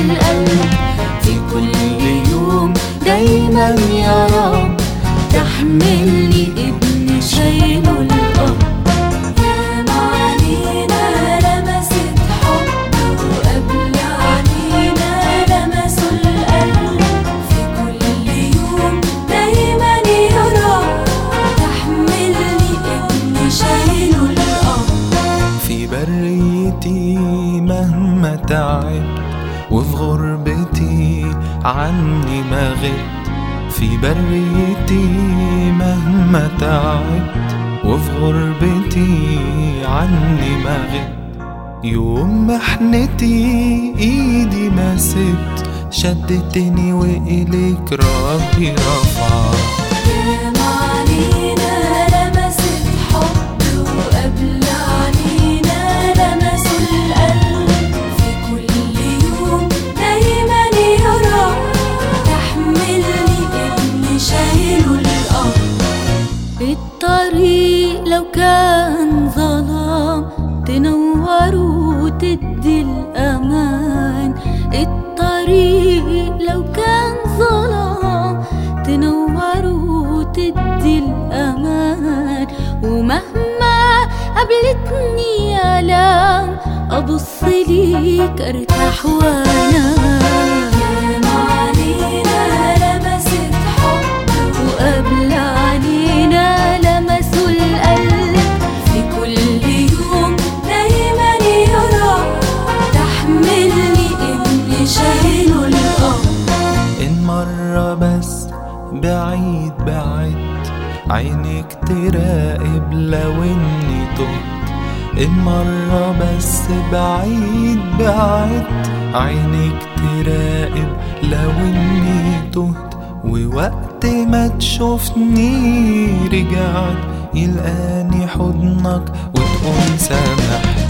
القلب. في كل يوم دايما يا رب تحملني مهما تعبت وفي غربتي عني ما غبت. في بريتي مهما تعبت وفي غربتي عني ما غبت. يوم محنتي إيدي ما سبت. شدتني وإليك راهي رفعت. ومهما قابلتني آلام أبص ليك أرتاح وأنام. يا معانينا لمست حب وقبل عنينا لمسوا القلب. في كل يوم دايما يرى تحملني ابن شايله الأرض إن مرة بس بعيد بعدت عينك تراقب لو إني تهت. إن مرة بس بعيد بعدت. عينك تراقب لو إني تهت. ووقت ما تشوفني رجعت. يلقاني حضنك وتقوم سامحت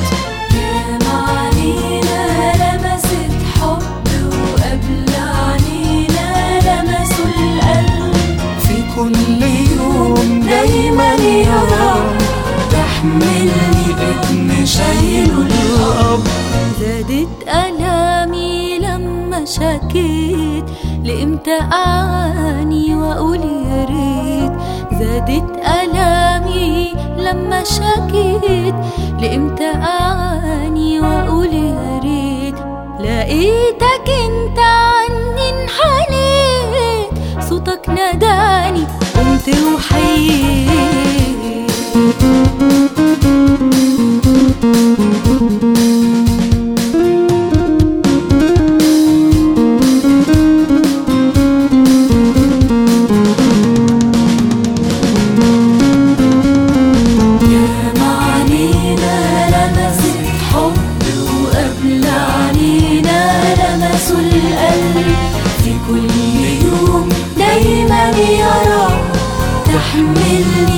شكيت لإمتى أعاني وأقول يا ريت؟ زادت ألامي لما شكيت لإمتى أعاني وأقول يا ريت؟ لقيتك أنت عني انحنيت صوتك ناداني قمت وحييت. كل يوم دايما تحملني ابن شايله الأب